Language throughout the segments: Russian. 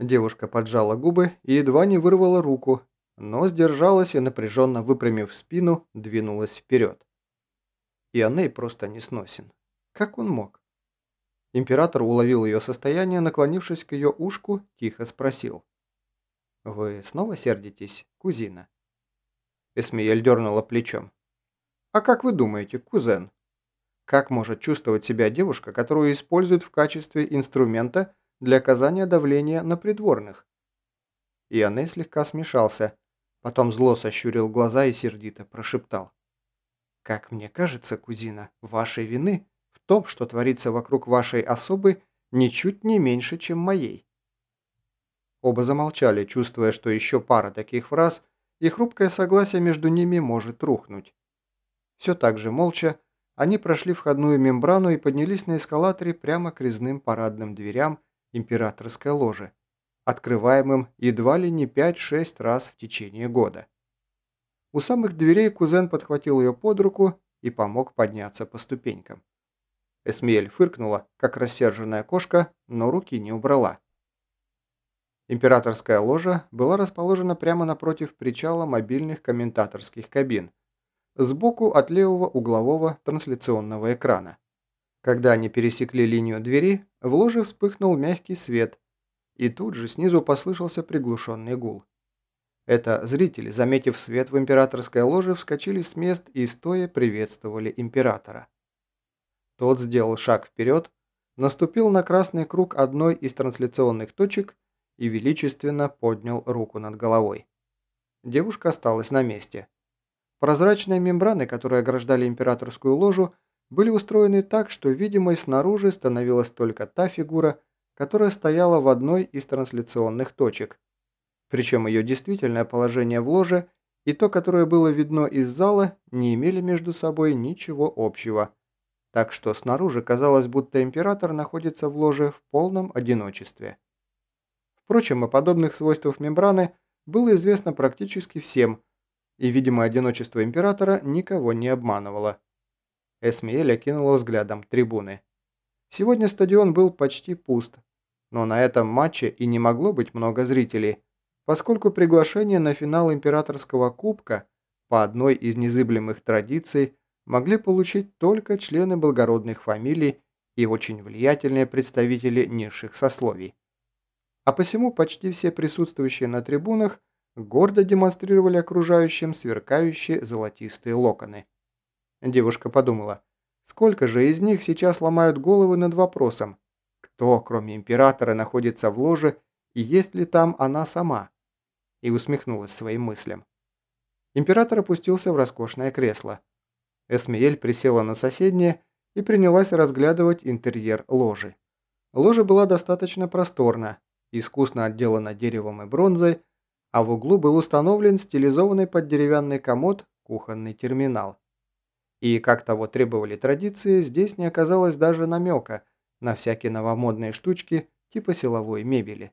Девушка поджала губы и едва не вырвала руку, но сдержалась и, напряженно выпрямив спину, двинулась вперед. Ионей просто не сносен. Как он мог? Император уловил ее состояние, наклонившись к ее ушку, тихо спросил. «Вы снова сердитесь, кузина?» Эсмиель дернула плечом. «А как вы думаете, кузен? Как может чувствовать себя девушка, которую используют в качестве инструмента для оказания давления на придворных?» Ионей слегка смешался, потом зло сощурил глаза и сердито прошептал. «Как мне кажется, кузина, вашей вины в том, что творится вокруг вашей особы, ничуть не меньше, чем моей». Оба замолчали, чувствуя, что еще пара таких фраз, и хрупкое согласие между ними может рухнуть. Все так же молча, они прошли входную мембрану и поднялись на эскалаторе прямо к резным парадным дверям императорской ложи, открываемым едва ли не 5-6 раз в течение года. У самых дверей кузен подхватил ее под руку и помог подняться по ступенькам. Эсмиэль фыркнула, как рассерженная кошка, но руки не убрала. Императорская ложа была расположена прямо напротив причала мобильных комментаторских кабин, сбоку от левого углового трансляционного экрана. Когда они пересекли линию двери, в ложе вспыхнул мягкий свет, и тут же снизу послышался приглушенный гул. Это зрители, заметив свет в императорской ложе, вскочили с мест и стоя приветствовали императора. Тот сделал шаг вперед, наступил на красный круг одной из трансляционных точек и величественно поднял руку над головой. Девушка осталась на месте. Прозрачные мембраны, которые ограждали императорскую ложу, были устроены так, что видимой снаружи становилась только та фигура, которая стояла в одной из трансляционных точек. Причем ее действительное положение в ложе и то, которое было видно из зала, не имели между собой ничего общего. Так что снаружи казалось, будто император находится в ложе в полном одиночестве. Впрочем, о подобных свойствах мембраны было известно практически всем, и, видимо, одиночество императора никого не обманывало. Эсмиэль окинула взглядом трибуны. Сегодня стадион был почти пуст, но на этом матче и не могло быть много зрителей, поскольку приглашение на финал Императорского кубка по одной из незыблемых традиций могли получить только члены благородных фамилий и очень влиятельные представители низших сословий. А посему почти все присутствующие на трибунах гордо демонстрировали окружающим сверкающие золотистые локоны. Девушка подумала, сколько же из них сейчас ломают головы над вопросом, кто, кроме императора, находится в ложе и есть ли там она сама? И усмехнулась своим мыслям. Император опустился в роскошное кресло. Эсмиэль присела на соседнее и принялась разглядывать интерьер ложи. Ложа была достаточно просторна, искусно отделана деревом и бронзой, а в углу был установлен стилизованный под деревянный комод кухонный терминал. И, как того требовали традиции, здесь не оказалось даже намека на всякие новомодные штучки типа силовой мебели.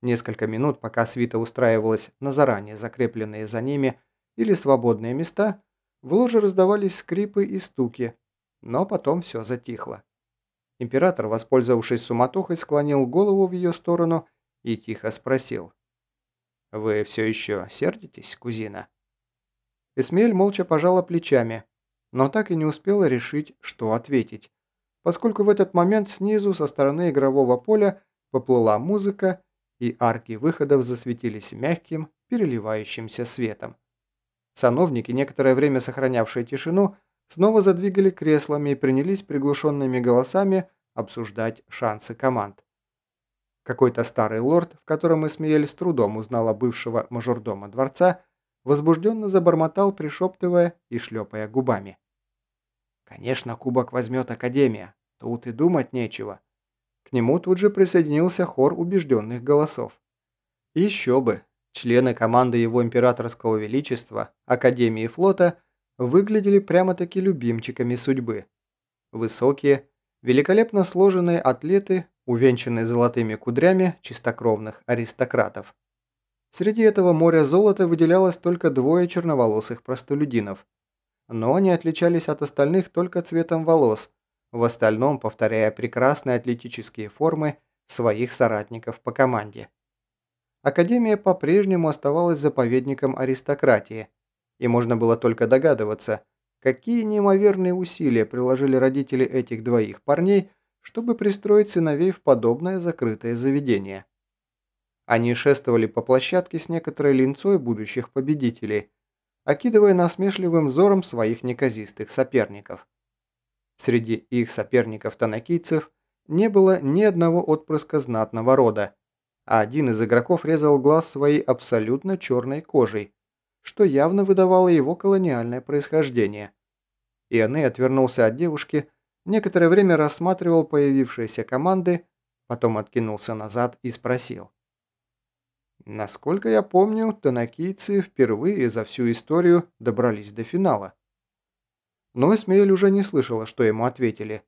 Несколько минут, пока свита устраивалась на заранее закрепленные за ними или свободные места, в ложе раздавались скрипы и стуки, но потом все затихло. Император, воспользовавшись суматохой, склонил голову в ее сторону и тихо спросил. «Вы все еще сердитесь, кузина?» Эсмель молча пожала плечами, но так и не успела решить, что ответить, поскольку в этот момент снизу со стороны игрового поля поплыла музыка, и арки выходов засветились мягким, переливающимся светом. Сановники, некоторое время сохранявшие тишину, снова задвигали креслами и принялись приглушенными голосами обсуждать шансы команд. Какой-то старый лорд, в котором Эсмиэль с трудом узнала бывшего мажордома дворца, возбужденно забормотал, пришептывая и шлепая губами. «Конечно, кубок возьмет Академия. Тут и думать нечего». К нему тут же присоединился хор убежденных голосов. Еще бы, члены команды его императорского величества, Академии флота, выглядели прямо-таки любимчиками судьбы. Высокие, великолепно сложенные атлеты, увенчанные золотыми кудрями чистокровных аристократов. Среди этого моря золота выделялось только двое черноволосых простолюдинов. Но они отличались от остальных только цветом волос, в остальном повторяя прекрасные атлетические формы своих соратников по команде. Академия по-прежнему оставалась заповедником аристократии, и можно было только догадываться, какие неимоверные усилия приложили родители этих двоих парней, чтобы пристроить сыновей в подобное закрытое заведение. Они шествовали по площадке с некоторой линцой будущих победителей, окидывая насмешливым взором своих неказистых соперников. Среди их соперников-танакийцев не было ни одного отпрыска знатного рода, а один из игроков резал глаз своей абсолютно черной кожей, что явно выдавало его колониальное происхождение. Ионе отвернулся от девушки, некоторое время рассматривал появившиеся команды, потом откинулся назад и спросил. Насколько я помню, танакийцы впервые за всю историю добрались до финала. Но Эсмеэль уже не слышала, что ему ответили.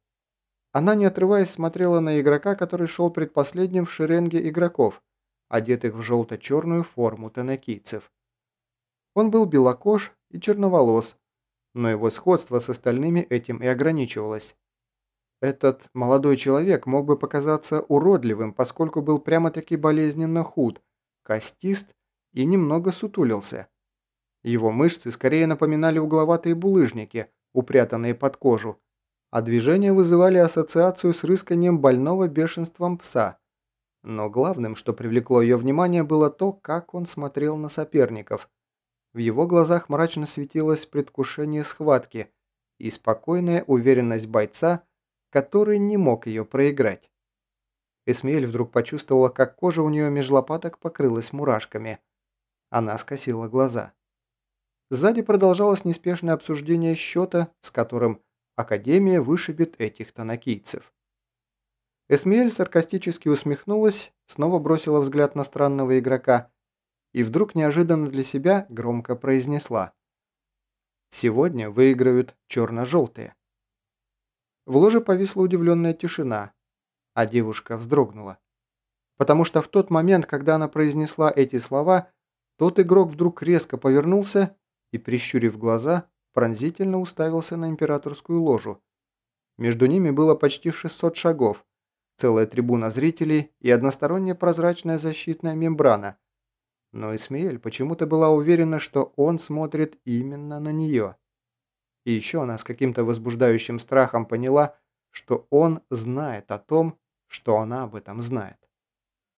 Она, не отрываясь, смотрела на игрока, который шел предпоследним в шеренге игроков, одетых в желто-черную форму танакийцев. Он был белокож и черноволос, но его сходство с остальными этим и ограничивалось. Этот молодой человек мог бы показаться уродливым, поскольку был прямо-таки болезненно худ, костист и немного сутулился. Его мышцы скорее напоминали угловатые булыжники, упрятанные под кожу, а движения вызывали ассоциацию с рысканием больного бешенством пса. Но главным, что привлекло ее внимание, было то, как он смотрел на соперников. В его глазах мрачно светилось предвкушение схватки и спокойная уверенность бойца, который не мог ее проиграть. Эсмеэль вдруг почувствовала, как кожа у нее меж лопаток покрылась мурашками. Она скосила глаза. Сзади продолжалось неспешное обсуждение счета, с которым Академия вышибет этих танакийцев. Эсмиэль саркастически усмехнулась, снова бросила взгляд на странного игрока и вдруг неожиданно для себя громко произнесла. «Сегодня выиграют черно-желтые». В ложе повисла удивленная тишина, а девушка вздрогнула. Потому что в тот момент, когда она произнесла эти слова, тот игрок вдруг резко повернулся и, прищурив глаза, пронзительно уставился на императорскую ложу. Между ними было почти 600 шагов, целая трибуна зрителей и односторонняя прозрачная защитная мембрана. Но Исмеэль почему-то была уверена, что он смотрит именно на нее. И еще она с каким-то возбуждающим страхом поняла, что он знает о том, что она об этом знает.